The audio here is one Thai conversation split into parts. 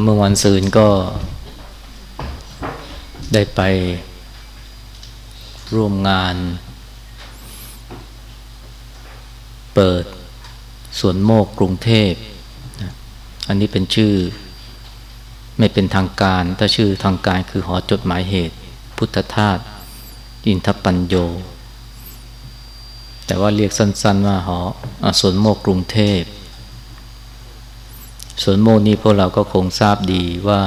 เมื่อวันซืนก็ได้ไปร่วมงาน เปิดสวนโมกกรุงเทพ อันนี้เป็นชื่อไม่เป็นทางการ ถ้าชื่อทางการคือหอจดหมายเหตุ พุทธทาสอินทปัญโย แต่ว่าเรียกสั้นๆว่าหอสวนโมกกรุงเทพ สวนโมกนี้พวกเราก็คงทราบดีว่า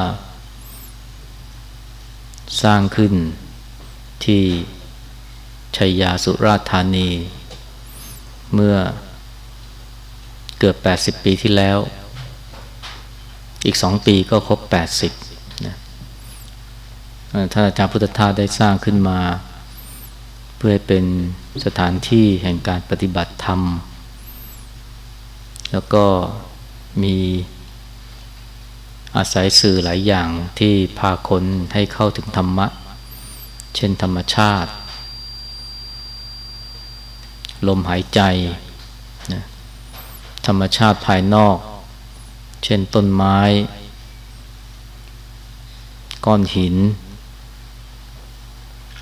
สร้างขึ้นที่ชัยยาสุราษฎร์ธานี เมื่อเกือบ 80 ปีที่แล้ว อีกสองปีก็ครบ 80นะถ้าอาจารย์พุทธทาสได้สร้างขึ้นมา เพื่อเป็นสถานที่แห่งการปฏิบัติธรรม แล้วก็มี อาศัยสื่อหลายอย่างที่พาคนให้เข้าถึงธรรมะ เช่นธรรมชาติ ลมหายใจนะธรรมชาติภายนอก เช่นต้นไม้ ก้อนหิน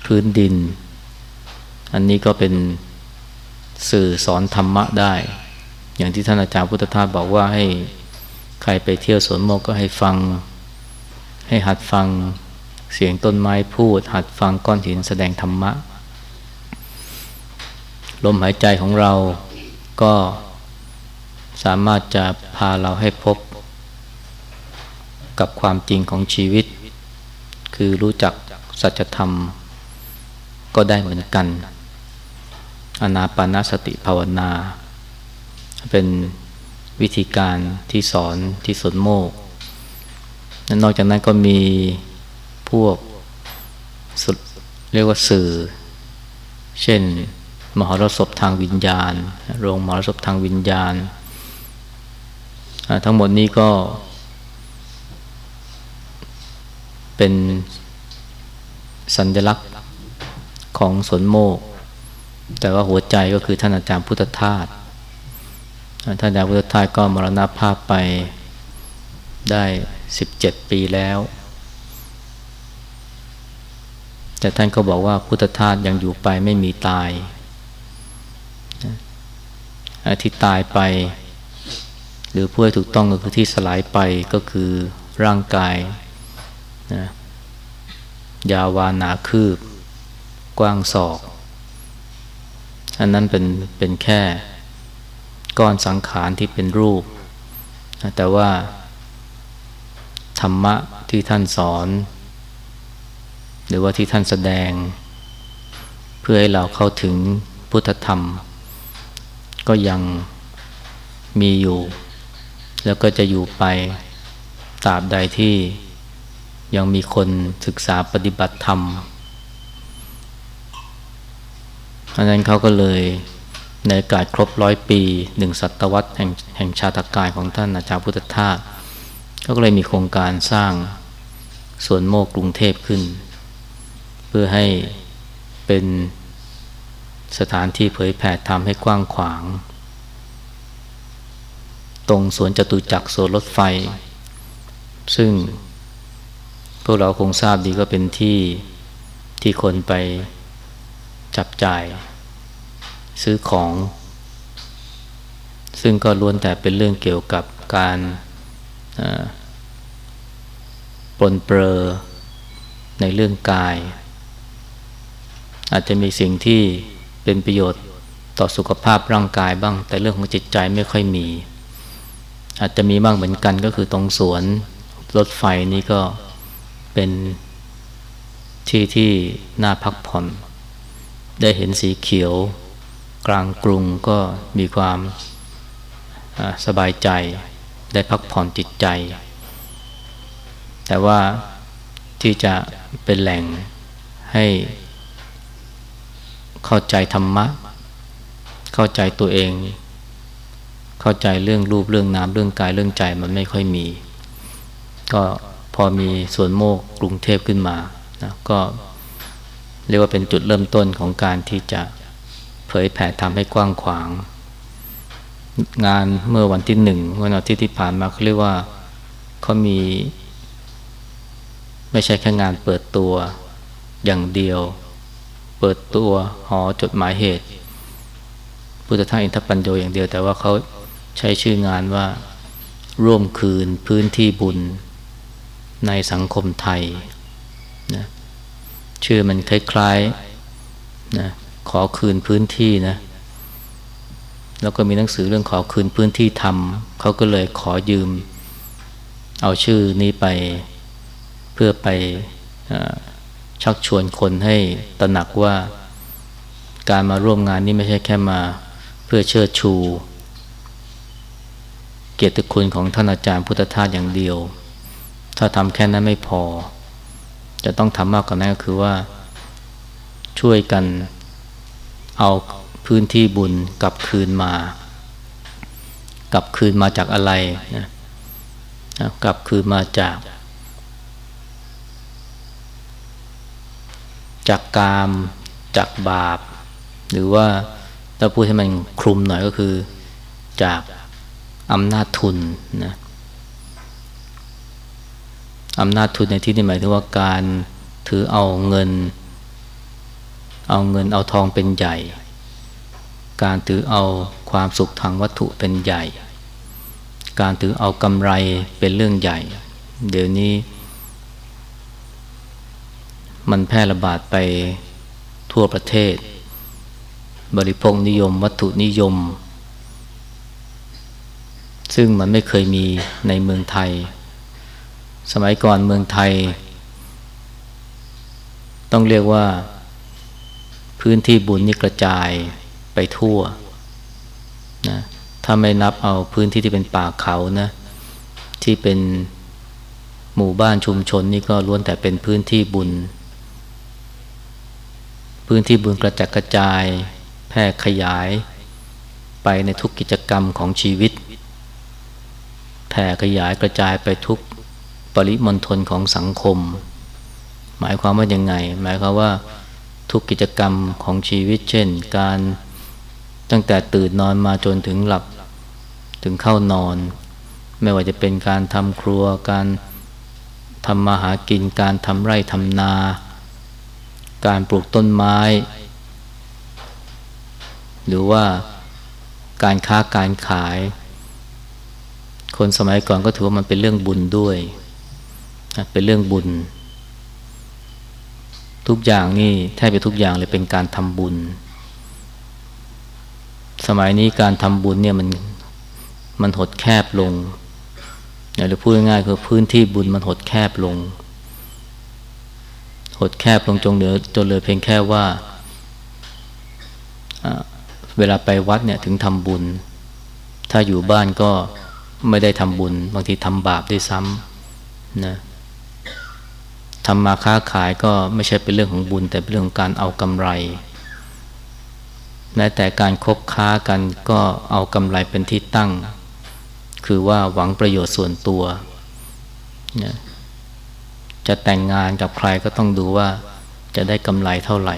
พื้นดิน อันนี้ก็เป็นสื่อสอนธรรมะได้ อย่างที่ท่านอาจารย์พุทธทาสบอกว่าให้ ใครไปเที่ยวสวนโมกก็ให้ฟัง ให้หัดฟังเสียงต้นไม้พูด หัดฟังก้อนหินแสดงธรรมะ ลมหายใจของเราก็สามารถจะพาเราให้พบ กับความจริงของชีวิต คือรู้จักสัจธรรม ก็ได้เหมือนกัน อนาปานสติภาวนา เป็น วิธีการที่สอนที่สนโมก นอกจากนั้นก็มีพวกสุดเรียกว่าสื่อ เช่น มหรสพทางวิญญาณ โรงมหรสพทางวิญญาณ ทั้งหมดนี้ก็ เป็นสัญลักษณ์ของสนโมก แต่ว่าหัวใจก็คือท่านอาจารย์พุทธทาส ท่านอาจารย์พุทธทาสก็มรณภาพไปได้สิบเจ็ดปีแล้ว แต่ท่านก็บอกว่าพุทธทาสยังอยู่ไปไม่มีตายที่ตายไป หรือพูดถูกต้องก็คือที่สลายไปก็คือร่างกายนะยาวานาคืบ กว้างศอก อันนั้นเป็นเป็นแค่ ก้อนสังขารที่เป็นรูป แต่ว่า ธรรมะที่ท่านสอน หรือว่าที่ท่านแสดง เพื่อให้เราเข้าถึงพุทธธรรม ก็ยังมีอยู่ แล้วก็จะอยู่ไปตราบใดที่ยังมีคนศึกษาปฏิบัติธรรมเพราะนั้นเขาก็เลย ในกาสครบร้อยปีหนึ่งศตวรรษแห่งแห่งชาตกายของท่านอาจารย์พุทธทาสก็เลยมีโครงการสร้างสวนโมกกรุงเทพขึ้น เพื่อให้เป็นสถานที่เผยแผ่ธรรมให้กว้างขวาง ตรงสวนจตุจักรสวนรถไฟ ซึ่ง พวกเราคงทราบดีก็เป็นที่ที่คนไปจับจ่าย ซื้อของ ซึ่งก็ล้วนแต่เป็นเรื่องเกี่ยวกับการปนเปลอในเรื่องกาย อาจจะมีสิ่งที่เป็นประโยชน์ต่อสุขภาพร่างกายบ้าง แต่เรื่องของจิตใจไม่ค่อยมี อาจจะมีบ้างเหมือนกันก็คือตรงสวนรถไฟนี้ก็เป็นที่ที่น่าพักผ่อน ได้เห็นสีเขียว กลางกรุงก็มีความสบายใจได้พักผ่อนจิตใจ แต่ว่าที่จะเป็นแหล่งให้เข้าใจธรรมะ เข้าใจตัวเอง เข้าใจเรื่องรูปเรื่องนามเรื่องกายเรื่องใจมันไม่ค่อยมี ก็พอมีส่วนโมกกรุงเทพขึ้นมานะก็เรียกว่าเป็นจุดเริ่มต้นของการที่จะ ยแผ่ทำให้กว้างขวาง งานเมื่อวันที่หนึ่งวันอาทิตย์ที่ผ่านมาเขาเรียกว่าเขามี ไม่ใช่แค่งานเปิดตัวอย่างเดียว เปิดตัวหอจดหมายเหตุ พุทธทาสอินทปัญโยอย่างเดียว แต่ว่าเขาใช้ชื่องานว่าร่วมคืนพื้นที่บุญในสังคมไทยนะชื่อมันคล้ายๆนะ ขอคืนพื้นที่นะแล้วก็มีหนังสือเรื่องขอคืนพื้นที่ทำเขาก็เลยขอยืม เอาชื่อนี้ไปเพื่อไปชักชวนคนให้ตระหนักว่าการมาร่วมงานนี้ไม่ใช่แค่มาเพื่อเชิดชู เกียรติคุณของท่านอาจารย์พุทธทาสอย่างเดียว ถ้าทำแค่นั้นไม่พอ จะต้องทำมากกว่านั้นก็คือว่า ช่วยกัน เอาพื้นที่บุญกลับคืนมา กลับคืนมาจากอะไรนะกลับคืนมาจาก จากกามจากบาป หรือว่าถ้าพูดให้มันคลุมหน่อยก็คือจากอำนาจทุนนะอำนาจทุนในที่นี้หมายถึงว่าการถือเอาเงิน เอาเงินเอาทองเป็นใหญ่ การถือเอาความสุขทางวัตถุเป็นใหญ่ การถือเอากำไรเป็นเรื่องใหญ่ เดี๋ยวนี้ มันแพร่ระบาดไปทั่วประเทศ บริโภคนิยม วัตถุนิยม ซึ่งมันไม่เคยมีในเมืองไทย สมัยก่อนเมืองไทย ต้องเรียกว่า พื้นที่บุญนี่กระจายไปทั่วนะถ้าไม่นับเอาพื้นที่ที่เป็นป่าเขานะที่เป็นหมู่บ้านชุมชนนี่ก็ล้วนแต่เป็นพื้นที่บุญ พื้นที่บุญกระจัดกระจาย แพร่ขยาย ไปในทุกกิจกรรมของชีวิตแผ่ขยายกระจายไปทุกปริมณฑลของสังคม หมายความว่ายังไง หมายความว่า ทุกกิจกรรมของชีวิต เช่น การตั้งแต่ตื่นนอนมาจนถึงหลับถึงเข้านอน ไม่ว่าจะเป็นการทำครัว การทำมาหากิน การทำไร่ทำนา การปลูกต้นไม้ หรือว่าการค้าการขาย คนสมัยก่อนก็ถือว่ามันเป็นเรื่องบุญด้วย เป็นเรื่องบุญ ทุกอย่างนี่แทบจะทุกอย่างเลยเป็นการทำบุญ สมัยนี้การทำบุญเนี่ยมันมันหดแคบลงหรือพูดง่ายๆคือพื้นที่บุญมันหดแคบลง หดแคบลงจงเหลือจนเหลือเพียงแค่ว่าเวลาไปวัดเนี่ยถึงทำบุญ ถ้าอยู่บ้านก็ไม่ได้ทำบุญ บางทีทำบาปด้วยซ้ำนะ ทำมาค้าขายก็ไม่ใช่เป็นเรื่องของบุญ แต่เป็นเรื่องของการเอากำไรแม้แต่การคบค้ากันก็เอากำไรเป็นที่ตั้ง คือว่าหวังประโยชน์ส่วนตัวจะแต่งงานกับใครก็ต้องดูว่าจะได้กำไรเท่าไหร่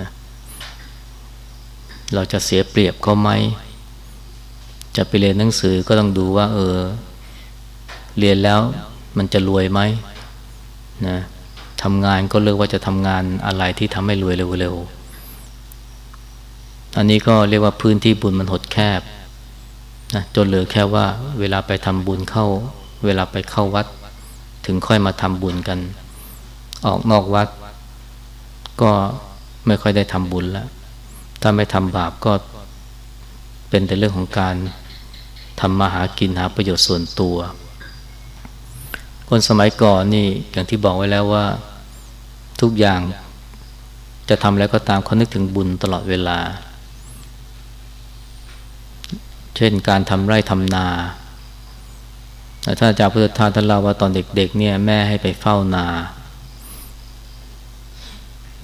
นะเราจะเสียเปรียบเขาไหม จะไปเรียนหนังสือก็ต้องดูว่า เออ เรียนแล้วมันจะรวยไหมนะ ทำงานก็เลือกว่าจะทำงานอะไรที่ทำให้รวยเร็วๆ อันนี้ก็เรียกว่าพื้นที่บุญมันหดแคบนะจนเหลือแค่ว่าเวลาไปทำบุญเข้า เวลาไปเข้าวัด ถึงค่อยมาทำบุญกัน ออกนอกวัด ก็ไม่ค่อยได้ทำบุญแล้ว ถ้าไม่ทำบาปก็เป็นแต่เรื่องของการทำมาหากินหาประโยชน์ส่วนตัว คนสมัยก่อนนี่อย่างที่บอกไว้แล้วว่า ทุกอย่างจะทำแล้วก็ตามเขานึกถึงบุญตลอดเวลา เช่นการทำไร่ทำนาถ้าอาจารย์พุทธทาสท่านเล่าว่าตอนเด็กๆเนี่ยแม่ให้ไปเฝ้านา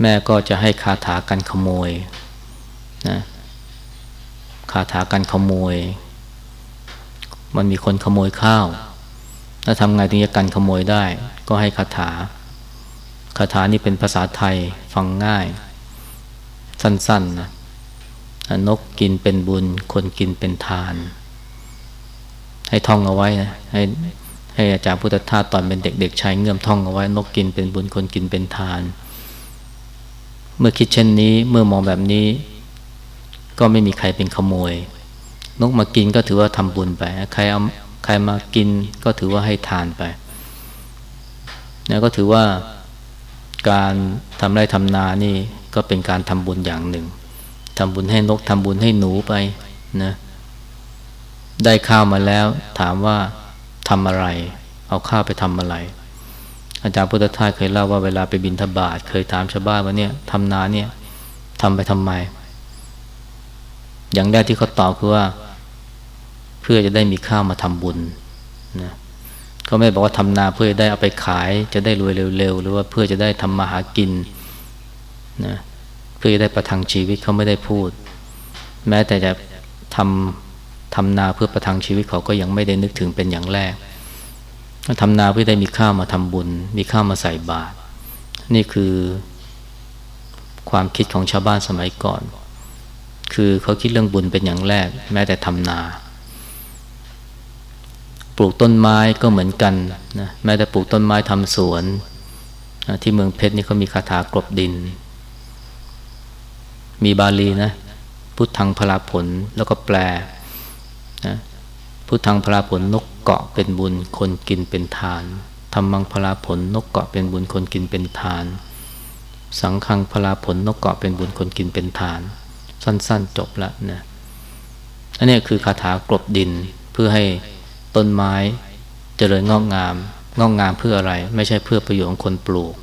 แม่ก็จะให้คาถากันขโมยนะคาถากันขโมย มันมีคนขโมยข้าว แล้วทำไงถึงจะกันขโมยได้ ก็ให้คาถา คาถานี่เป็นภาษาไทยฟังง่าย สั้นๆนะนกกินเป็นบุญ คนกินเป็นทาน ให้ท่องเอาไว้นะให้ให้อาจารย์พุทธทาสตอนเป็นเด็กๆใช้เงื่อมท่องเอาไว้ นกกินเป็นบุญคนกินเป็นทาน เมื่อคิดเช่นนี้เมื่อมองแบบนี้ ก็ไม่มีใครเป็นขโมย นกมากินก็ถือว่าทำบุญไป ใครเอาใครมากินก็ถือว่าให้ทานไปนะก็ถือว่า การทำไรทำนานี่ก็เป็นการทำบุญอย่างหนึ่งทำบุญให้นกทำบุญให้หนูไปนะได้ข้าวมาแล้วถามว่าทำอะไร เอาข้าวไปทำอะไร อาจารย์พุทธทาสเคยเล่าว่าเวลาไปบินทบาทเคยถามชาวบ้านว่าเนี่ยทำนาเนี่ยทำไปทำไม อย่างแรกที่เขาตอบคือว่า เพื่อจะได้มีข้าวมาทำบุญนะ ก็ไม่บอกว่าทำนาเพื่อได้เอาไปขาย จะได้รวยเร็วๆ หรือว่าเพื่อจะได้ทำมาหากินนะเพื่อจะได้ประทังชีวิตเขาไม่ได้พูด แม้แต่จะทำทำนาเพื่อประทังชีวิตเขาก็ยังไม่ได้นึกถึงเป็นอย่างแรกทำนาเพื่อได้มีข้าวมาทำบุญ มีข้าวมาใส่บาตรนี่คือความคิดของชาวบ้านสมัยก่อน คือเขาคิดเรื่องบุญเป็นอย่างแรก แม้แต่ทำนา ปลูกต้นไม้ก็เหมือนกันนะแม้แต่ปลูกต้นไม้ทำสวนนะที่เมืองเพชรนี่เขามีคาถากรบดิน มีบาลีนะ พุทธังพลาผลแล้วก็แปลนะพุทธังพลาผลนกเกาะเป็นบุญคนกินเป็นทานธรรมังพลาผลนกเกาะเป็นบุญคนกินเป็นทาน สังฆังพลาผลนกเกาะเป็นบุญคนกินเป็นทาน สั้นๆจบละนะอันนี้คือคาถากรบดินเพื่อให้ ต้นไม้เจริญงอกงาม งอกงามเพื่ออะไร ไม่ใช่เพื่อประโยชน์ของคนปลูก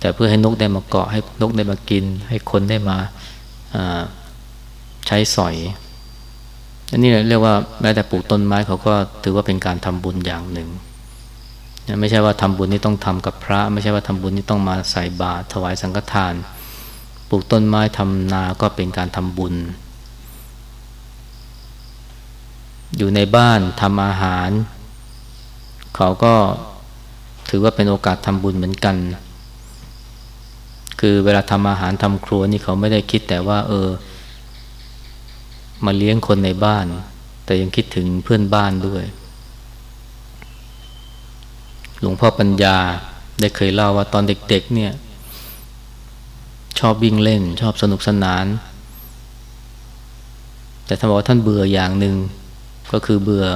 แต่เพื่อให้นกได้มาเกาะให้นกได้มากิน ให้คนได้มาใช้สอยอันนี้เรียกว่าแม้แต่ปลูกต้นไม้เขาก็ถือว่าเป็นการทำบุญอย่างหนึ่งไม่ใช่ว่าทำบุญนี่ต้องทำกับพระ ไม่ใช่ว่าทำบุญนี่ต้องมาใส่บาตรถวายสังฆทาน ปลูกต้นไม้ทำนาก็เป็นการทำบุญ อยู่ในบ้านทำอาหาร เขาก็ถือว่าเป็นโอกาสทำบุญเหมือนกัน คือเวลาทำอาหารทำครัวนี่เขาไม่ได้คิดแต่ว่า เออ มาเลี้ยงคนในบ้าน แต่ยังคิดถึงเพื่อนบ้านด้วย หลวงพ่อปัญญาได้เคยเล่าว่าตอนเด็กๆเนี่ย ชอบวิ่งเล่น ชอบสนุกสนาน แต่ท่านบอกว่าท่านเบื่ออย่างหนึ่ง ก็คือเบื่อ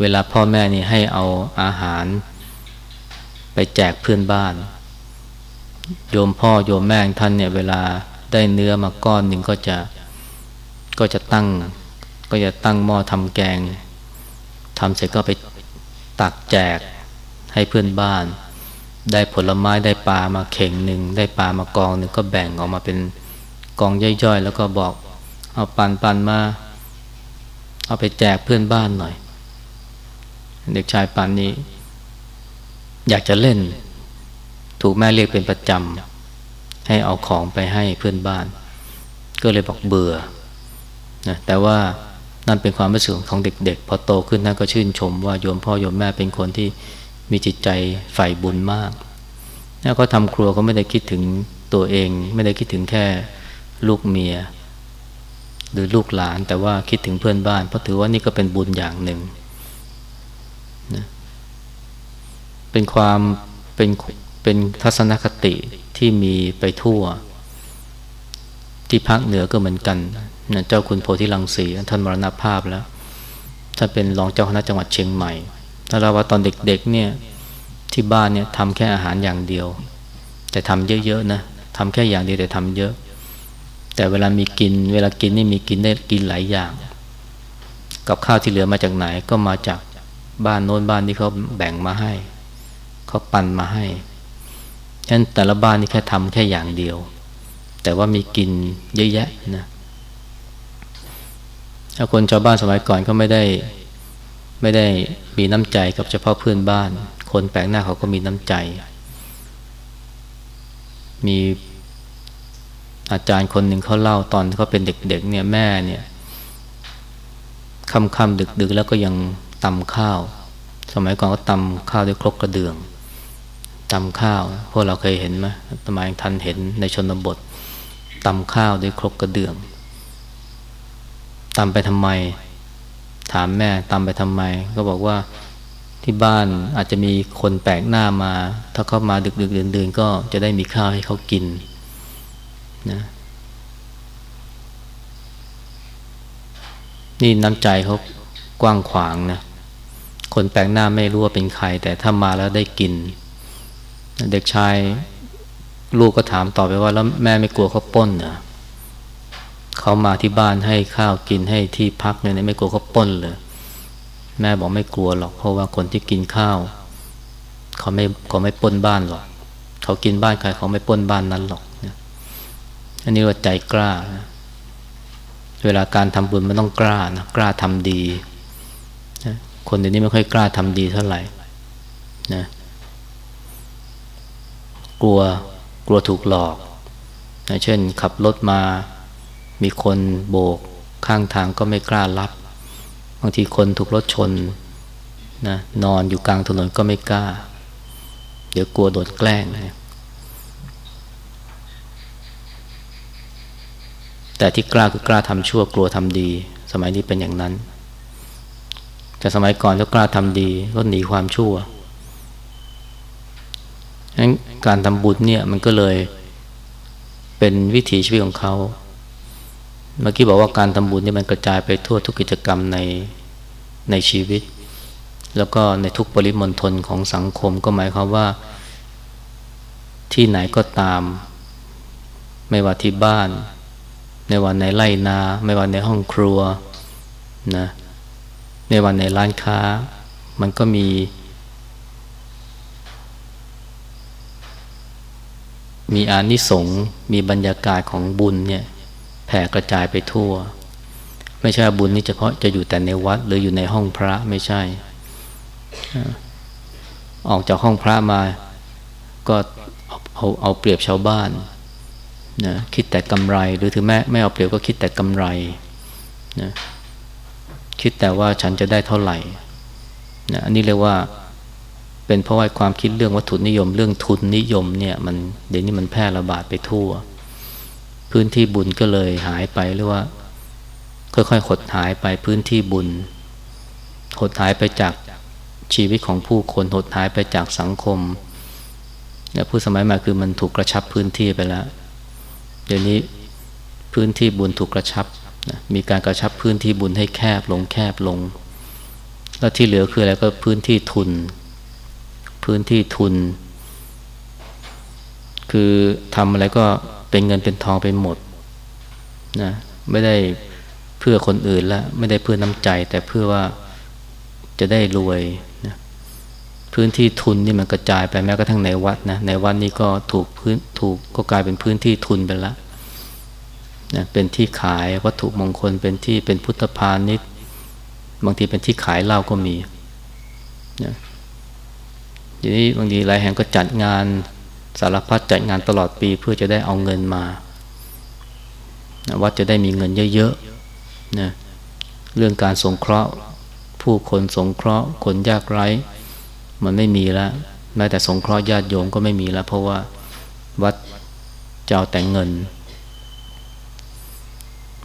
เวลาพ่อแม่นี่ให้เอาอาหาร ไปแจกเพื่อนบ้าน โยมพ่อโยมแม่ท่านเนี่ยเวลาได้เนื้อมาก้อนหนึ่งก็จะก็จะตั้ง ก็จะตั้งหม้อทำแกงทำเสร็จก็ไปตักแจกให้เพื่อนบ้าน ได้ผลไม้ได้ปลามาเข่งหนึ่งได้ปลามากองหนึ่งก็แบ่งออกมาเป็นกองย่อยๆ แล้วก็บอกเอาปันปันมา เอาไปแจกเพื่อนบ้านหน่อย เด็กชายปันนี้ อยากจะเล่น ถูกแม่เรียกเป็นประจำให้เอาของไปให้เพื่อนบ้าน ก็เลยบอกเบื่อนะแต่ว่านั่นเป็นความรู้สึกของเด็กๆ พอโตขึ้นนั่นก็ชื่นชมว่าโยมพ่อโยมแม่เป็นคนที่มีจิตใจใฝ่บุญมากแล้วก็ทำครัวก็ไม่ได้คิดถึงตัวเอง ไม่ได้คิดถึงแค่ลูกเมีย หรือลูกหลาน แต่ว่าคิดถึงเพื่อนบ้าน เพราะถือว่านี่ก็เป็นบุญอย่างหนึ่งนะเป็นความเป็นเป็นทัศนคติที่มีไปทั่ว ที่ภาคเหนือก็เหมือนกันนะเจ้าคุณโพธิลังสีท่านมรณภาพแล้วท่านเป็นรองเจ้าคณะจังหวัดเชียงใหม่ถ้าเราว่าตอนเด็กๆเนี่ยที่บ้านเนี่ยทำแค่อาหารอย่างเดียว แต่ทำเยอะๆนะทำแค่อย่างเดียวแต่ทำเยอะ แต่เวลามีกิน เวลากินนี่มีกินได้กินหลายอย่าง กับข้าวที่เหลือมาจากไหนก็มาจากบ้านโน้นบ้านที่เขาแบ่งมาให้ เขาปั่นมาให้ฉะนั้นแต่ละบ้านนี่แค่ทำแค่อย่างเดียว แต่ว่ามีกินเยอะแยะนะถ้าคนชาวบ้านสมัยก่อนก็ไม่ได้ไม่ได้มีน้ำใจกับเฉพาะเพื่อนบ้าน คนแปลกหน้าเขาก็มีน้ำใจ มี อาจารย์คนหนึ่งเขาเล่าตอนเขาเป็นเด็กๆเนี่ยแม่เนี่ยค่ำๆดึกๆ แล้วก็ยังตำข้าว สมัยก่อนก็ตำข้าวด้วยครกกระเดื่องตำข้าวพวกเราเคยเห็นไหมสมัยทันเห็นในชนบทตำข้าวด้วยครกกระเดื่องตำไปทำไม ถามแม่ตำไปทำไม ก็บอกว่าที่บ้านอาจจะมีคนแปลกหน้ามา ถ้าเข้ามาดึกดึกเดินๆก็จะได้มีข้าวให้เขากิน นะนี่น้ำใจเขากว้างขวางนะ คนแปลกหน้าไม่รู้ว่าเป็นใคร แต่ถ้ามาแล้วได้กิน เด็กชายลูกก็ถามต่อไปว่าแล้วแม่ไม่กลัวเขาป้นเหรอเขามาที่บ้านให้ข้าวกินให้ที่พักเนี่ยไม่กลัวเขาป้นเลยแม่บอกไม่กลัวหรอกเพราะว่าคนที่กินข้าว เขาไม่เขาไม่ป้นบ้านหรอก เขากินบ้านใครเขาไม่ป้นบ้านนั้นหรอก อันนี้ว่าใจกล้า เวลาการทำบุญมันต้องกล้านะกล้าทำดีนะคนเดี๋ยวนี้ไม่ค่อยกล้าทำดีเท่าไหร่นะกลัวกลัวถูกหลอกนะเช่นขับรถมามีคนโบกข้างทางก็ไม่กล้ารับ บางทีคนถูกรถชนนะนอนอยู่กลางถนนก็ไม่กล้า เดี๋ยวกลัวโดนแกล้งนะ แต่ที่กล้าคือกล้าทำชั่วกลัวทำดี สมัยนี้เป็นอย่างนั้น แต่สมัยก่อนถ้ากล้าทำดีก็หนีความชั่วงั้นการทำบุญเนี่ยมันก็เลยเป็นวิถีชีวิตของเขาเมื่อกี้บอกว่าการทำบุญนี่มันกระจายไปทั่วทุกกิจกรรมในในชีวิต แล้วก็ในทุกปริมณฑลของสังคมก็หมายความว่า ที่ไหนก็ตาม ไม่ว่าที่บ้าน ไม่ว่าในไร่นา ไม่ว่าในห้องครัวนะไม่ว่าในร้านค้า มันก็มี มีอานิสงส์มีบรรยากาศของบุญเนี่ยแผ่กระจายไปทั่ว ไม่ใช่บุญนี่เฉพาะจะอยู่แต่ในวัด หรืออยู่ในห้องพระไม่ใช่ ออกจากห้องพระมาก็เอาเอาเปรียบชาวบ้าน นะคิดแต่กำไร หรือถึงแม้ไม่เอาเปรียบก็คิดแต่กำไรนะคิดแต่ว่าฉันจะได้เท่าไหร่นะอันนี้เรียกว่าเป็นเพราะว่าความคิดเรื่องวัตถุนิยม เรื่องทุนนิยมเนี่ยมันเดี๋ยวนี้มันแพร่ระบาดไปทั่ว พื้นที่บุญก็เลยหายไปหรือว่า ค่อยๆหดหายไปพื้นที่บุญหดหายไปจากชีวิตของผู้คนหดหายไปจากสังคมเนี่ยผู้สมัยใหม่คือมันถูกกระชับพื้นที่ไปแล้ว เดี๋ยวนี้พื้นที่บุญถูกกระชับนะมีการกระชับพื้นที่บุญให้แคบลงแคบลง แล้วที่เหลือคืออะไรก็พื้นที่ทุน พื้นที่ทุน คือทำอะไรก็เป็นเงินเป็นทองไปหมดนะไม่ได้เพื่อคนอื่นละไม่ได้เพื่อน้ำใจ แต่เพื่อว่าจะได้รวย พื้นที่ทุนนี่มันกระจายไปแม้กระทั่งในวัดนะในวัดนี้ก็ถูกพื้นถูกก็กลายเป็นพื้นที่ทุนไปแล้วนะเป็นที่ขายวัตถุมงคลเป็นที่เป็นพุทธพาณิชย์บางทีเป็นที่ขายเหล้าก็มีนะทีนี้บางทีหลายแห่งก็จัดงานสารพัดจัดงานตลอดปีเพื่อจะได้เอาเงินมาวัดจะได้มีเงินเยอะๆนะเรื่องการสงเคราะห์ ผู้คนสงเคราะห์คนยากไร้ มันไม่มีแล้วแม้แต่สงเคราะห์ญาติโยมก็ไม่มีแล้ว เพราะว่าวัดจะเอาแต่งเงิน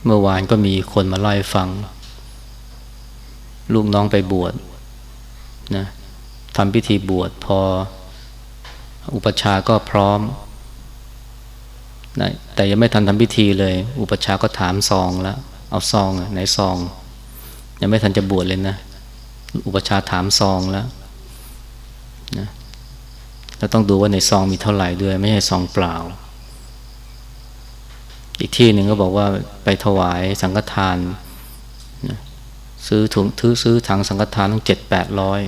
เมื่อวานก็มีคนมาเล่าให้ฟัง ลูกน้องไปบวชนะทำพิธีบวชพออุปชาก็พร้อมนะแต่ยังไม่ทันทำพิธีเลย อุปชาก็ถามซองแล้ว เอาซองไหนซอง ยังไม่ทันจะบวชเลยนะ อุปชาถามซองแล้ว เราต้องดูว่าในซองมีเท่าไหร่ด้วย ไม่ใช่ซองเปล่า อีกที่หนึ่งก็บอกว่าไปถวายสังฆทานนะซื้อถุงถือซื้อถังสังฆทานต้องเจ็ดแปดร้อย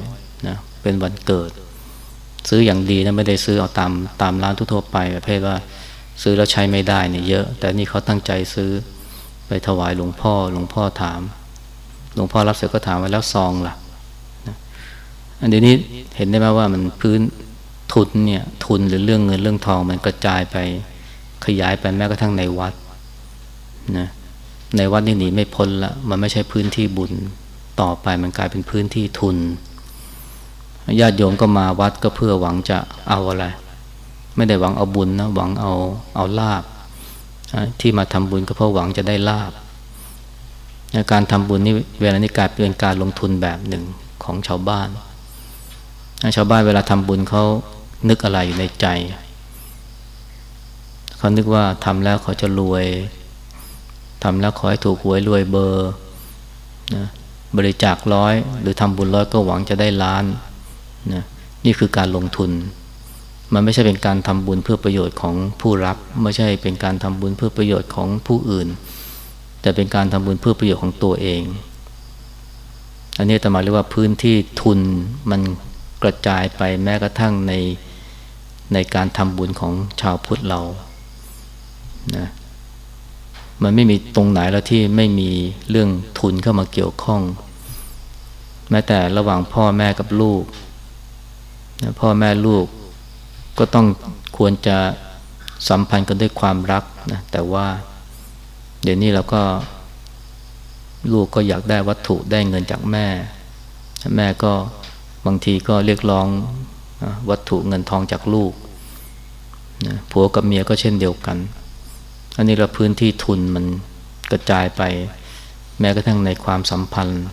นะเป็นวันเกิด ซื้ออย่างดีนะไม่ได้ซื้อเอาตามตามร้านทั่วไปประเภทว่าซื้อแล้วใช้ไม่ได้เนี่ยเยอะ แต่นี่เขาตั้งใจซื้อไปถวายหลวงพ่อ หลวงพ่อถาม หลวงพ่อรับเสร็จก็ถามว่าแล้วซองล่ะอันนี้เห็นได้ไหมว่ามันพื้น ทุนเนี่ยทุนหรือเรื่องเงินเรื่องทองมันกระจายไปขยายไปแม้กระทั่งในวัดนะในวัดนี่หนีไม่พ้นละมันไม่ใช่พื้นที่บุญต่อไปมันกลายเป็นพื้นที่ทุนญาติโยมก็มาวัดก็เพื่อหวังจะเอาอะไร ไม่ได้หวังเอาบุญนะหวังเอาเอาลาบที่มาทำบุญก็เพราะหวังจะได้ลาบการทำบุญนี่เวลานี้กลายเป็นการลงทุนแบบหนึ่งของชาวบ้านชาวบ้านเวลาทำบุญเขา นึกอะไรอยู่ในใจ เขานึกว่าทำแล้วเขาจะรวยทำแล้วขอให้ถูกหวยรวยเบอร์นะบริจาคร้อยหรือทำบุญร้อยก็หวังจะได้ล้านนะนี่คือการลงทุน มันไม่ใช่เป็นการทำบุญเพื่อประโยชน์ของผู้รับ ไม่ใช่เป็นการทำบุญเพื่อประโยชน์ของผู้อื่น แต่เป็นการทำบุญเพื่อประโยชน์ของตัวเอง อันนี้ตมาเรียกว่าพื้นที่ทุนมันกระจายไปแม้กระทั่งใน ในการทำบุญของชาวพุทธเรานะมันไม่มีตรงไหนแล้วที่ไม่มีเรื่องทุนเข้ามาเกี่ยวข้อง แม้แต่ระหว่างพ่อแม่กับลูกนะพ่อแม่ลูกก็ต้องควรจะสัมพันธ์กันด้วยความรักนะแต่ว่าเดี๋ยวนี้เราก็ ลูกก็อยากได้วัตถุได้เงินจากแม่ แม่ก็บางทีก็เรียกร้อง วัตถุเงินทองจากลูกนะผัวกับเมียก็เช่นเดียวกัน อันนี้เราพื้นที่ทุนมันกระจายไป แม้กระทั่งในความสัมพันธ์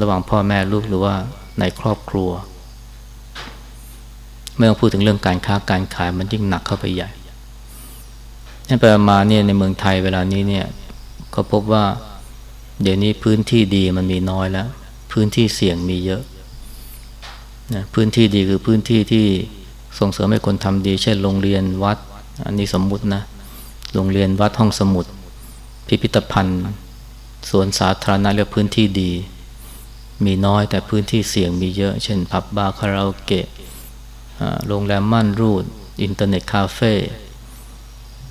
ระหว่างพ่อแม่ลูกหรือว่าในครอบครัว ไม่ต้องพูดถึงเรื่องการค้าการขายมันยิ่งหนักเข้าไปใหญ่นี่ไปมาเนี่ยในเมืองไทยเวลานี้เนี่ยก็พบว่า เดี๋ยวนี้พื้นที่ดีมันมีน้อยแล้ว พื้นที่เสี่ยงมีเยอะ นะพื้นที่ดีคือพื้นที่ที่ส่งเสริมให้คนทำดี เช่นโรงเรียนวัด อันนี้สมมุตินะ โรงเรียนวัดห้องสมุด พิพิธภัณฑ์สวนสาธารณะเรียกพื้นที่ดี มีน้อยแต่พื้นที่เสี่ยงมีเยอะ เช่น ผับบาร์คาราโอเกะโรงแรมม่านรูด อินเทอร์เน็ตคาเฟ่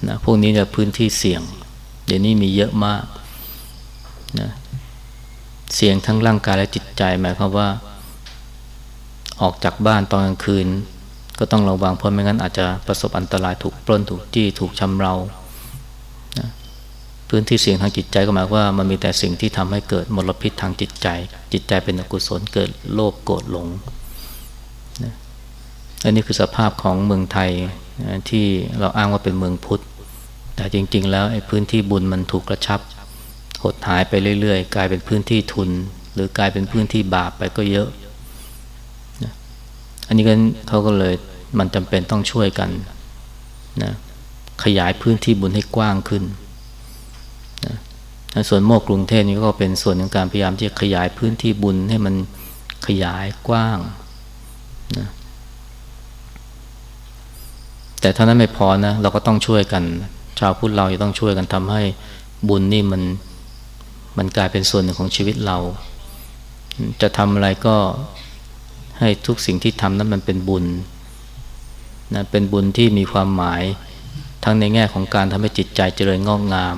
นะพวกนี้เนี่ยพื้นที่เสี่ยง เดี๋ยวนี้มีเยอะมากนะเสี่ยงทั้งร่างกายและจิตใจหมายความว่า ออกจากบ้านตอนกลางคืน ก็ต้องระวังเพราะไม่งั้นอาจจะประสบอันตรายถูกปล้นถูกจี้ถูกชำเรานะพื้นที่เสี่ยงทางจิตใจก็หมายว่ามันมีแต่สิ่งที่ทำให้เกิดมลพิษทางจิตใจ จิตใจเป็นอกุศลเกิดโลภโกรธหลงนะอันนี้คือสภาพของเมืองไทยนะที่เราอ้างว่าเป็นเมืองพุทธ แต่จริง ๆ แล้วไอ้พื้นที่บุญมันถูกกระชับ หดหายไปเรื่อยๆ กลายเป็นพื้นที่ทุน หรือกลายเป็นพื้นที่บาปไปก็เยอะ อันนี้ก็เขาก็เลยมันจำเป็นต้องช่วยกันนะขยายพื้นที่บุญให้กว้างขึ้นนะส่วนโมกกรุงเทพนี่ก็เป็นส่วนของการพยายามที่จะขยายพื้นที่บุญให้มันขยายกว้างนะแต่เท่านั้นไม่พอนะเราก็ต้องช่วยกัน ชาวพุทธเราจะต้องช่วยกันทำให้บุญนี่มันมันกลายเป็นส่วนหนึ่งของชีวิตเรา จะทำอะไรก็ ให้ทุกสิ่งที่ทำนั้นมันเป็นบุญนะเป็นบุญที่มีความหมายทั้งในแง่ของการทำให้จิตใจเจริญงอกงาม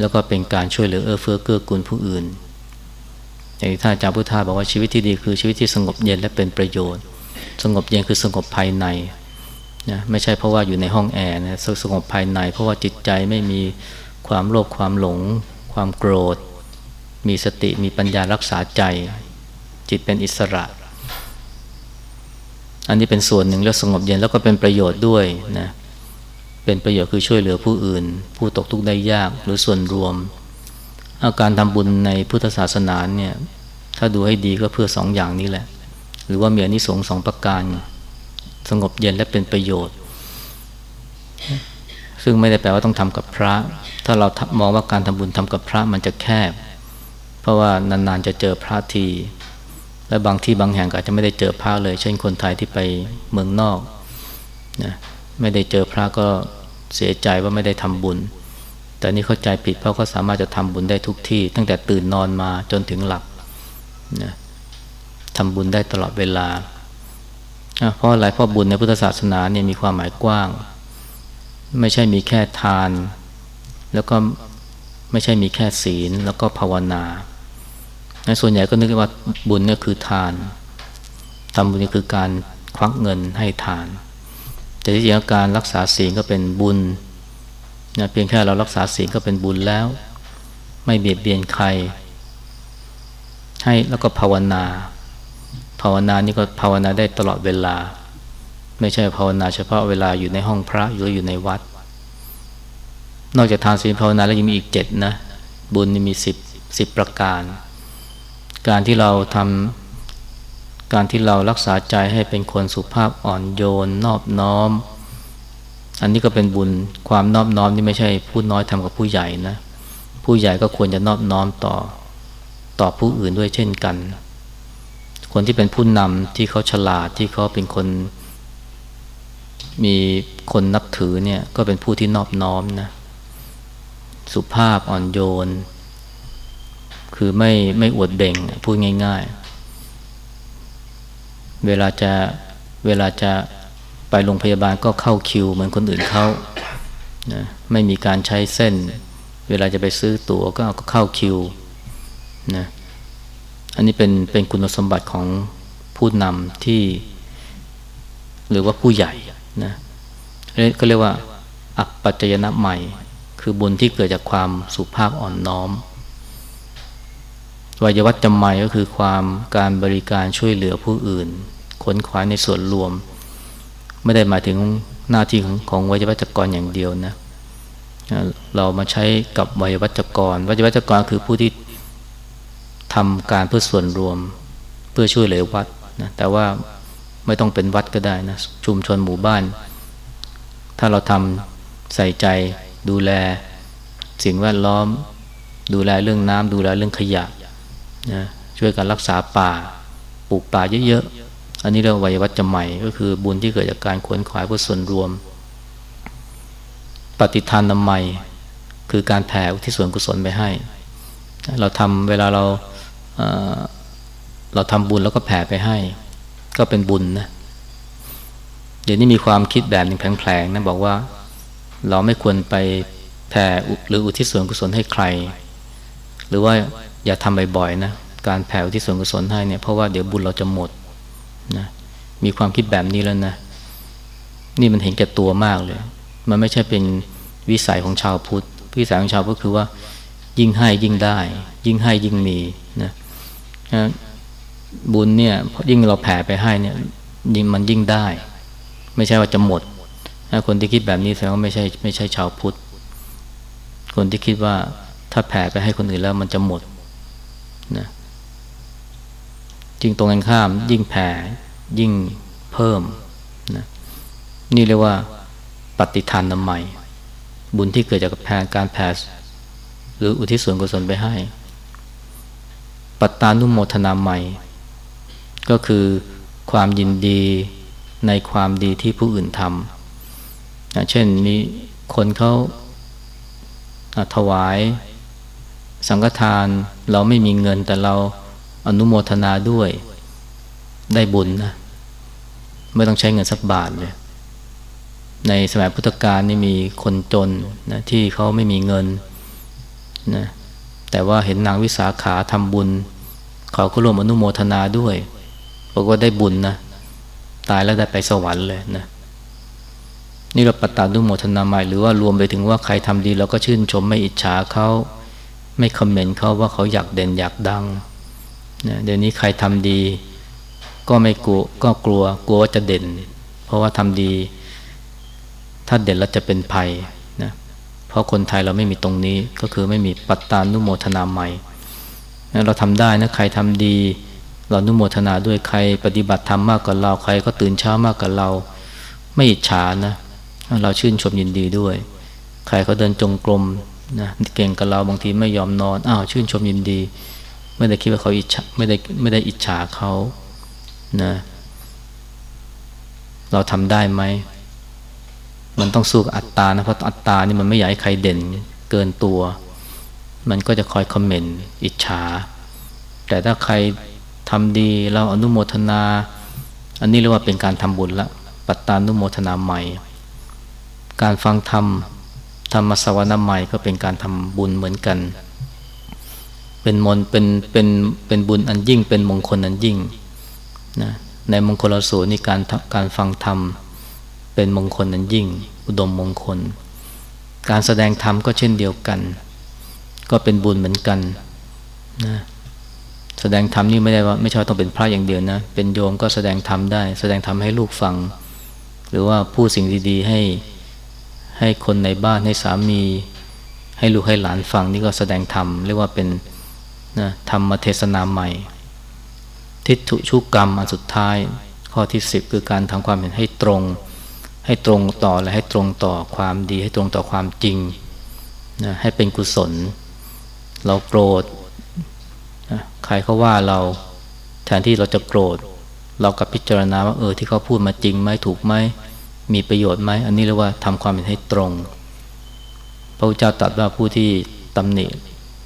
แล้วก็เป็นการช่วยเหลือเอื้อเฟื้อเกื้อกูลผู้อื่น อย่างที่ท่านอาจารย์พุทธาบอกว่าชีวิตที่ดีคือชีวิตที่สงบเย็นและเป็นประโยชน์ สงบเย็นคือสงบภายในนะไม่ใช่เพราะว่าอยู่ในห้องแอร์นะสงบภายใน เพราะว่าจิตใจไม่มีความโลภความหลง ความโกรธ มีสติมีปัญญารักษาใจ จิตเป็นอิสระ อันนี้เป็นส่วนหนึ่งแล้วสงบเย็นแล้วก็เป็นประโยชน์ด้วยนะเป็นประโยชน์คือช่วยเหลือผู้อื่น ผู้ตกทุกข์ได้ยากหรือส่วนรวม อาการทำบุญในพุทธศาสนาเนี่ยถ้าดูให้ดีก็เพื่อสองอย่างนี้แหละ หรือว่ามีอนิสงส์สองประการ สงบเย็นและเป็นประโยชน์ ซึ่งไม่ได้แปลว่าต้องทำกับพระ ถ้าเรามองว่าการทำบุญทำกับพระมันจะแคบ เพราะว่านานๆจะเจอพระที และบางที่บางแห่งอาจจะไม่ได้เจอพระเลย เช่นคนไทยที่ไปเมืองนอกนะไม่ได้เจอพระก็เสียใจว่าไม่ได้ทำบุญ แต่นี่เข้าใจผิดเพราะเขาสามารถจะทำบุญได้ทุกที่ ตั้งแต่ตื่นนอนมาจนถึงหลับนะทำบุญได้ตลอดเวลา เพราะอะไรเพราะบุญในพุทธศาสนาเนี่ยมีความหมายกว้าง ไม่ใช่มีแค่ทาน แล้วก็ไม่ใช่มีแค่ศีลแล้วก็ภาวนา ส่วนใหญ่ก็นึกว่าบุญเนี่ยคือทานทำบุญนี่คือการควักเงินให้ทาน แต่ที่จริงการรักษาศีลก็เป็นบุญนะเพียงแค่เรารักษาศีลก็เป็นบุญแล้ว ไม่เบียดเบียนใคร ให้แล้วก็ภาวนา ภาวนานี่ก็ภาวนาได้ตลอดเวลา ไม่ใช่ภาวนาเฉพาะเวลาอยู่ในห้องพระหรืออยู่ในวัด นอกจากทานศีลภาวนาแล้วยังมีอีกเจ็ดนะ บุญนี่มีสิบสิบประการ การที่เราทำการที่เรารักษาใจให้เป็นคนสุภาพอ่อนโยน นอบน้อม อันนี้ก็เป็นบุญความนอบน้อมนี่ไม่ใช่ผู้น้อยทำกับผู้ใหญ่นะ ผู้ใหญ่ก็ควรจะนอบน้อมต่อต่อผู้อื่นด้วยเช่นกัน คนที่เป็นผู้นำที่เขาฉลาดที่เขาเป็นคน มีคนนับถือเนี่ยก็เป็นผู้ที่นอบน้อมนะ สุภาพอ่อนโยน คือไม่ไม่อวดเบ่งพูดง่าย ๆ เวลาจะเวลาจะไปโรงพยาบาลก็เข้าคิว เหมือนคนอื่นเขานะไม่มีการใช้เส้น เวลาจะไปซื้อตั๋วก็เข้าคิวนะอันนี้เป็นเป็นคุณสมบัติของผู้นำที่ หรือว่าผู้ใหญ่นะก็เรียกว่า อัปปัจจยนะใหม่ คือบุญที่เกิดจากความสุภาพอ่อนน้อม วัยวัจจำใหม่ก็คือความการบริการช่วยเหลือผู้อื่นขนขวายในส่วนรวม ไม่ได้หมายถึงหน้าที่ของของวัยวัจกรอย่างเดียวนะเรามาใช้กับวัยวัจกรวัยวัจกรคือผู้ที่ทำการเพื่อส่วนรวม เพื่อช่วยเหลือวัดนะแต่ว่าไม่ต้องเป็นวัดก็ได้นะชุมชนหมู่บ้าน ถ้าเราทำใส่ใจดูแล สิ่งแวดล้อม ดูแลเรื่องน้ำดูแลเรื่องขยะ นะช่วยกันรักษาป่าปลูกป่าเยอะๆ อันนี้เรียกวัยวัจจะใหม่ก็คือบุญที่เกิดจากการขวนขวายเพื่อส่วนรวม ปฏิทานนำใหม่คือการแผ่อุทิศส่วนกุศลไปให้ เราทำเวลาเราเราทำบุญแล้วก็แผ่ไปให้ ก็เป็นบุญนะเดี๋ยวนี้มีความคิดแบบหนึ่งแผลงๆนะบอกว่าเราไม่ควรไปแผ่หรืออุทิศส่วนกุศลให้ใคร หรือว่า อย่าทำบ่อยๆนะการแผ่อุทิศส่วนกุศลให้เนี่ยเพราะว่าเดี๋ยวบุญเราจะหมดนะมีความคิดแบบนี้แล้วนะ นี่มันเห็นแก่ตัวมากเลย มันไม่ใช่เป็นวิสัยของชาวพุทธวิสัยของชาวพุทธคือว่า ยิ่งให้ยิ่งได้ ยิ่งให้ยิ่งมีนะบุญเนี่ยยิ่งเราแผ่ไปให้เนี่ยยิ่งมันยิ่งได้ ไม่ใช่ว่าจะหมดคนที่คิดแบบนี้แสดงว่าไม่ใช่ไม่ใช่ชาวพุทธคนที่คิดว่าถ้าแผ่ไปให้คนอื่นแล้วมันจะหมด นะจริงตรงกันข้าม ยิ่งแผ่ยิ่งเพิ่มนะนี่เรียกว่าปฏิทานน้ำใหม่ บุญที่เกิดจากแผ่การแผ่หรืออุทิศส่วนกุศลไปให้ ปัตตานุโมทนาใหม่ ก็คือความยินดีในความดีที่ผู้อื่นทำเช่นมีคนเขาถวาย สังฆทานเราไม่มีเงินแต่เราอนุโมทนาด้วย ได้บุญนะไม่ต้องใช้เงินสักบาทเลยในสมัยพุทธกาลนี่มีคนจนนะที่เขาไม่มีเงินนะแต่ว่าเห็นนางวิสาขาทำบุญ เขาก็ร่วมอนุโมทนาด้วยบอกว่าได้บุญนะตายแล้วได้ไปสวรรค์เลยนะนี่เราปตานุโมทนาใหม่หรือว่ารวมไปถึงว่าใครทำดีเราก็ชื่นชมไม่อิจฉาเขา ไม่คอมเมนต์เขาว่าเขาอยากเด่นอยากดังนะเดี๋ยวนี้ใครทำดี ก็ไม่กลัวก็กลัวกลัวว่าจะเด่น เพราะว่าทำดี ถ้าเด่นแล้วจะเป็นภัยเพราะคนไทยเราไม่มีตรงนี้ก็คือไม่มีปัตตานุโมทนาใหม่เราทำได้นะใครทำดี เรานุโมทนาด้วยใครปฏิบัติธรรมมากกว่าเราใครก็ตื่นเช้ามากกว่าเรา ไม่อิจฉานะเราชื่นชมยินดีด้วย ใครเขาเดินจงกรม นะเก่งกับเราบางทีไม่ยอมนอนอ้าวชื่นชมยินดี ไม่ได้คิดว่าเขาอิจฉาไม่ได้ไม่ได้อิจฉาเขานะเราทำได้ไหมมันต้องสู้กับอัตตานะเพราะอัตตานี่มันไม่อยากให้ใครเด่นเกินตัว มันก็จะคอยคอมเมนต์อิจฉา แต่ถ้าใครทำดีเราอนุโมทนา อันนี้เรียกว่าเป็นการทำบุญละปัตตานุโมทนาใหม่ การฟังธรรม ธรรมสวรรค์ใหม่ก็เป็นการทำบุญเหมือนกัน เป็นมนเป็นเป็นเป็นบุญอันยิ่ง เป็นมงคลอันยิ่งนะในมงคลสูตรนี่การการฟังธรรมเป็นมงคลนั้นยิ่ง อุดมมงคล การแสดงธรรมก็เช่นเดียวกัน ก็เป็นบุญเหมือนกันนะแสดงธรรมนี่ไม่ได้ว่าไม่ใช่ต้องเป็นพระอย่างเดียวนะ เป็นโยมก็แสดงธรรมได้ แสดงธรรมให้ลูกฟัง หรือว่าพูดสิ่งดีๆให้ ให้คนในบ้านให้สามี ให้ลูกให้หลานฟังนี่ก็แสดงธรรมเรียกว่าเป็นนะธรรมเทศนาใหม่ ทิฏฐุชุกรรมอันสุดท้าย ข้อที่สิบคือการทำความเห็นให้ตรง ให้ตรงต่อและให้ตรงต่อความดี ให้ตรงต่อความจริงนะให้เป็นกุศล เราโกรธนะใครเขาว่าเราแทนที่เราจะโกรธ เรากับพิจารณาว่าเออที่เขาพูดมาจริงไหมถูกไหม มีประโยชน์ไหมอันนี้เรียกว่าทำความเห็นให้ตรง พระพุทธเจ้าตรัสว่าผู้ที่ตำหนิ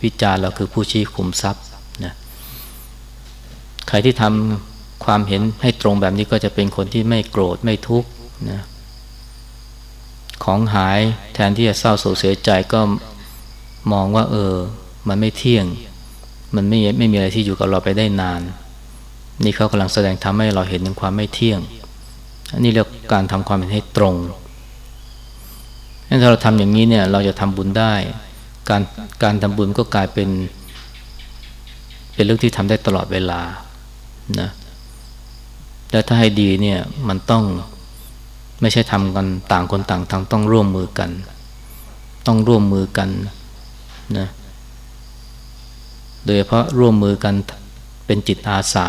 วิจารเราคือผู้ชี้ขุมทรัพย์นะใครที่ทำความเห็นให้ตรงแบบนี้ก็จะเป็นคนที่ไม่โกรธไม่ทุกข์นะของหายแทนที่จะเศร้าโศกเสียใจก็มองว่าเออ มันไม่เที่ยง มันไม่ไม่มีอะไรที่อยู่กับเราไปได้นาน นี่เขากำลังแสดงทำให้เราเห็นถึงความไม่เที่ยง นนี้เรียกการทำความเห็นให้ตรงถ้าเราทำอย่างนี้เนี่ยเราจะทำบุญได้ การการทำบุญก็กลายเป็น เป็นเรื่องที่ทำได้ตลอดเวลานะแล้วถ้าให้ดีเนี่ยมันต้องไม่ใช่ทำกันต่างคนต่างทำต้องร่วมมือกัน ต้องร่วมมือกันนะโดยเฉพาะร่วมมือกันเป็นจิตอาสา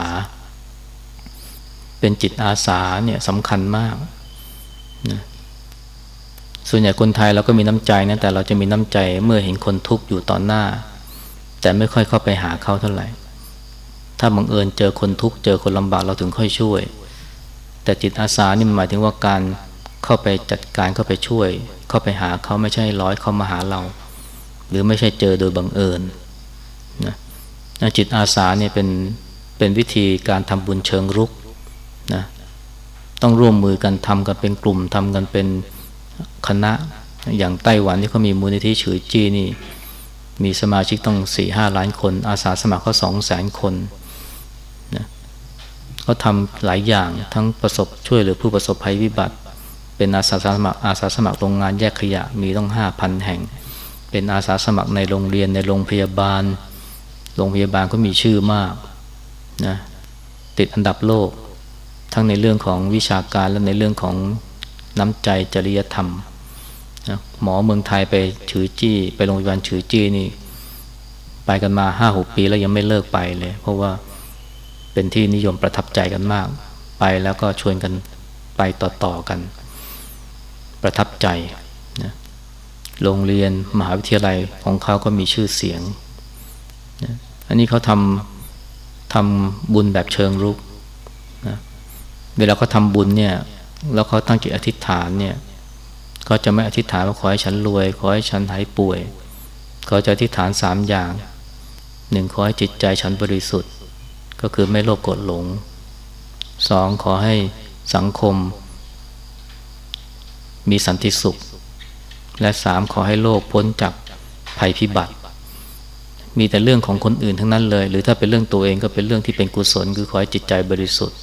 เป็นจิตอาสาเนี่ยสำคัญมากนะส่วนใหญ่คนไทยเราก็มีน้ำใจนะแต่เราจะมีน้ำใจเมื่อเห็นคนทุกข์อยู่ต่อหน้า แต่ไม่ค่อยเข้าไปหาเขาเท่าไหร่ ถ้าบังเอิญเจอคนทุกข์เจอคนลำบากเราถึงค่อยช่วย แต่จิตอาสานี่หมายถึงว่าการเข้าไปจัดการเข้าไปช่วย เข้าไปหาเขาไม่ใช่ร้อยเขามาหาเรา หรือไม่ใช่เจอโดยบังเอิญนะจิตอาสาเนี่ยเป็นเป็นวิธีการทำบุญเชิงรุก นะต้องร่วมมือกันทำกันเป็นกลุ่มทำกันเป็นคณะ อย่างไต้หวันที่เขามีมูลนิธิฉือจีนี่ มีสมาชิกต้องสี่ห้าล้านคน อาสาสมัครเขาสองแสนคนนะเขาทำหลายอย่างทั้งประสบช่วยเหรือผู้ประสบภัยวิบัติ เป็นอาสาสมัครอาสาสมัครโรงงานแยกขยะมีต้องห้าพันแห่ง เป็นอาสาสมัครในโรงเรียนในโรงพยาบาล โรงพยาบาลก็มีชื่อมากนะติดอันดับโลก ทั้งในเรื่องของวิชาการและในเรื่องของน้ำใจจริยธรรมนะหมอเมืองไทยไปถือจี้ ไปโรงพยาบาลถือจี้นี่ ไปกันมาห้าหกปีแล้วยังไม่เลิกไปเลย เพราะว่าเป็นที่นิยมประทับใจกันมาก ไปแล้วก็ชวนกันไปต่อๆกัน ประทับใจนะโรงเรียนมหาวิทยาลัยของเขาก็มีชื่อเสียงนะอันนี้เขาทำทำบุญแบบเชิงรุกนะ เวลาเขาทำบุญเนี่ย แล้วเขาตั้งจิตอธิษฐานเนี่ยก็จะไม่อธิษฐานว่าขอให้ฉันรวย ขอให้ฉันหายป่วยเขาจะอธิษฐานสามอย่างหนึ่งขอให้จิตใจฉันบริสุทธิ์ ก็คือไม่โลภโกรธหลงสองขอให้สังคม มีสันติสุข และสามขอให้โลกพ้นจากภัยพิบัติ มีแต่เรื่องของคนอื่นทั้งนั้นเลย หรือถ้าเป็นเรื่องตัวเองก็เป็นเรื่องที่เป็นกุศล คือขอให้จิตใจบริสุทธิ์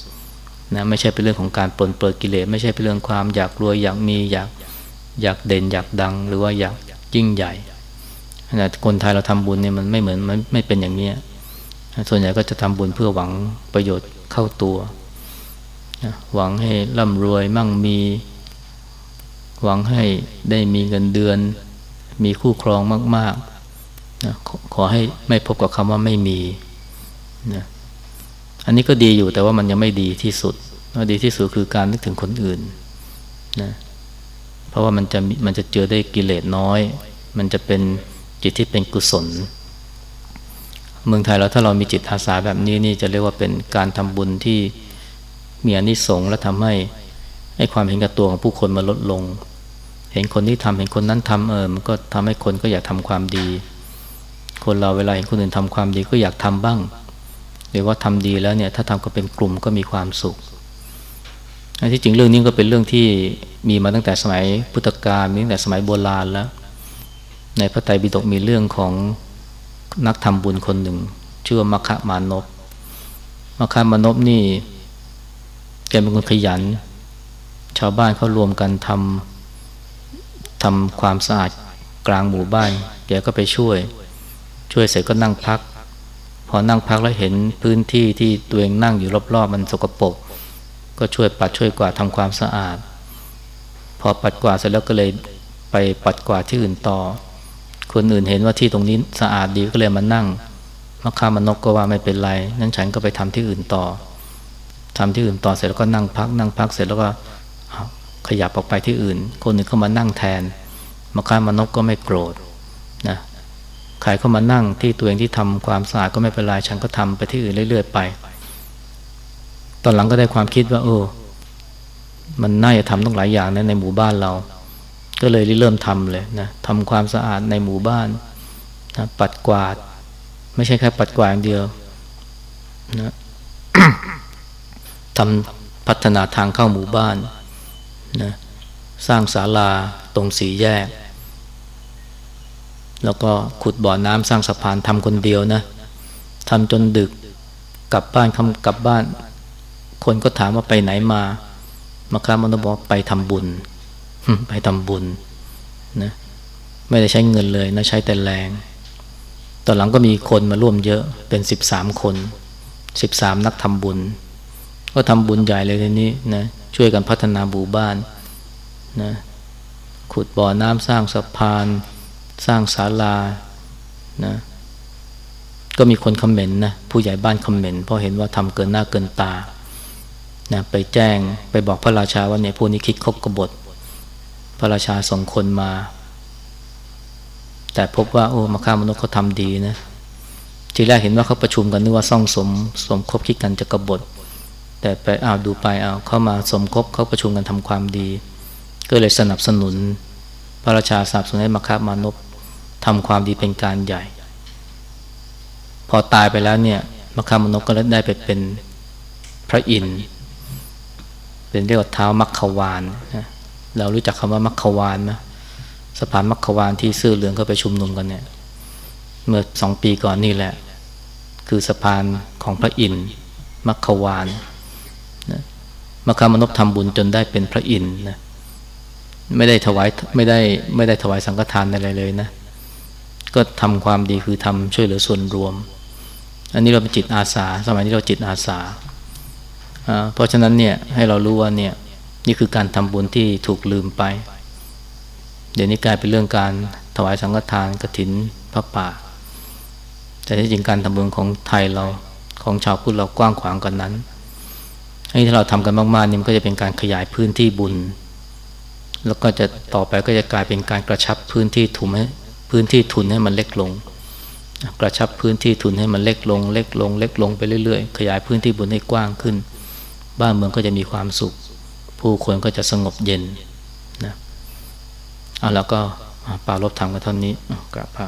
นะไม่ใช่เป็นเรื่องของการปลนเปิดกิเลสไม่ใช่เป็นเรื่องความอยากรวยอยากมีอยากอยากเด่นอยากดัง หรือว่าอยากยิ่งใหญ่ขณะคนไทยเราทำบุญเนี่ยมันไม่เหมือนมันไม่เป็นอย่างนี้ส่วนใหญ่ก็จะทำบุญเพื่อหวังประโยชน์เข้าตัวหวังให้ร่ำรวยมั่งมี หวังให้ได้มีเงินเดือน มีคู่ครองมากๆนะขอให้ไม่พบกับคำว่าไม่มีนะ อันนี้ก็ดีอยู่แต่ว่ามันยังไม่ดีที่สุดดีที่สุดคือการนึกถึงคนอื่นนะเพราะว่ามันจะมันจะเจอได้กิเลสน้อย มันจะเป็นจิตที่เป็นกุศล เมืองไทยเราถ้าเรามีจิตอาสาแบบนี้นี่จะเรียกว่าเป็นการทำบุญที่มีอนิสงส์และทำให้ให้ความเห็นกับตัวของผู้คนมาลดลง เห็นคนที่ทำเห็นคนนั้นทำเออมันก็ทำให้คนก็อยากทำความดี คนเราเวลาเห็นคนอื่นทำความดีก็อยากทำบ้าง หรือว่าทำดีแล้วเนี่ยถ้าทำก็เป็นกลุ่มก็มีความสุขที่จริงเรื่องนี้ก็เป็นเรื่องที่มีมาตั้งแต่สมัยพุทธกาลมีตั้งแต่สมัยโบราณแล้ว ในพระไตรปิฎกมีเรื่องของนักทำบุญคนหนึ่ง ชื่อว่ามัคคะมานพมัคคะมานพนี่แกเป็นคนขยัน ชาวบ้านเขารวมกันทำทำความสะอาดกลางหมู่บ้านแกก็ไปช่วย ช่วยเสร็จก็นั่งพัก พอนั่งพักแล้วเห็นพื้นที่ที่ตัวเองนั่งอยู่รอบๆมันสกปรกก็ช่วยปัดช่วยกวาดทำความสะอาด พอปัดกวาดเสร็จแล้วก็เลยไปปัดกวาดที่อื่นต่อ คนอื่นเห็นว่าที่ตรงนี้สะอาดดีก็เลยมานั่งมคามนกก็ว่าไม่เป็นไร นั้นฉันก็ไปทำที่อื่นต่อทำที่อื่นต่อเสร็จแล้วก็นั่งพัก นั่งพักเสร็จแล้วก็ขยับออกไปที่อื่น คนหนึ่งเข้ามานั่งแทนมคามนกก็ไม่โกรธนะ ใครเข้ามานั่งที่ตัวเองที่ทำความสะอาดก็ไม่เป็นไรฉันก็ทำไปที่อื่นเรื่อยๆไป ตอนหลังก็ได้ความคิดว่า โอ้มันน่าจะทำต้องหลายอย่างนะในหมู่บ้านเรา ก็เลยเริ่มทำเลยนะทำความสะอาดในหมู่บ้านนะปัดกวาด ไม่ใช่แค่ปัดกวาดอย่างเดียวนะทำพัฒนาทางเข้าหมู่บ้านนะสร้างศาลาตรงสีแยก แล้วก็ขุดบ่อน้ำสร้างสะพานทำคนเดียวนะทำจนดึกกลับบ้านคำกลับบ้าน คนก็ถามว่าไปไหนมามาค้ามนบอกไปทำบุญ ไปทำบุญนะไม่ได้ใช้เงินเลยนะใช้แต่แรง ตอนหลังก็มีคนมาร่วมเยอะเป็นสิบสามคนสิบสามนักทำบุญ ก็ทำบุญใหญ่เลยทีนี้นะช่วยกันพัฒนาหมู่บ้านนะขุดบ่อน้ำสร้างสะพาน สร้างศาลานะก็มีคนคอมเมนต์นะผู้ใหญ่บ้านคอมเมนต์เพราะเห็นว่าทำเกินหน้าเกินตานะไปแจ้งไปบอกพระราชาว่าเนี่ยพวกนี้คิดคบกบฏ พระราชาส่งคนมา แต่พบว่าโอ้มาฆ่ามนุษย์เขาทำดีนะทีแรกเห็นว่าเขาประชุมกันนึกว่าซ่องสมสมคบคิดกันจะกบฏ แต่ไปอ้าวดูไปอ้าวเข้ามาสมคบเขาประชุมกันทำความดี ก็เลยสนับสนุน พระราชาสนับสนุนให้มาฆ่ามนุษย์ ทำความดีเป็นการใหญ่ พอตายไปแล้วเนี่ยมาฆ่ามนุษย์ก็ได้ไปเป็นพระอินทร์เป็นเรียกว่าเท้ามัคควานนะเรารู้จักคำว่ามัคควานไหมสะพานมัคควานที่ซื่อเหลืองเข้าไปชุมนุมกันเนี่ยเมื่อสองปีก่อนนี่แหละ คือสะพานของพระอินทร์มัคควานนะมัคคามนพทำบุญจนได้เป็นพระอินทร์นะไม่ได้ถวายไม่ได้ไม่ได้ถวายสังฆทานอะไรเลยนะ ก็ทำความดีคือทำช่วยเหลือส่วนรวม อันนี้เราเป็นจิตอาสา สมัยนี้เราจิตอาสา เพราะฉะนั้นเนี่ยให้เรารู้ว่าเนี่ยนี่คือการทำบุญที่ถูกลืมไป เดี๋ยวนี้กลายเป็นเรื่องการถวายสังฆทานกรถินพระป่า แต่ที่จริงการทำบุญของไทยเราของชาวพุทธเรากว้างขวางกันนั้นให้ถ้าเราทำกันมากๆนี่มันก็จะเป็นการขยายพื้นที่บุญ แล้วก็จะต่อไปก็จะกลายเป็นการกระชับพื้นที่ทุนให้ พื้นที่ทุนให้มันเล็กลง กระชับพื้นที่ทุนให้มันเล็กลง เล็กลง เล็กลงไปเรื่อยๆ ขยายพื้นที่บุญให้กว้างขึ้น บ้านเมืองก็จะมีความสุข ผู้คนก็จะสงบเย็นนะเอาแล้วก็ปาลบธรรมกันเท่านี้กราบพระ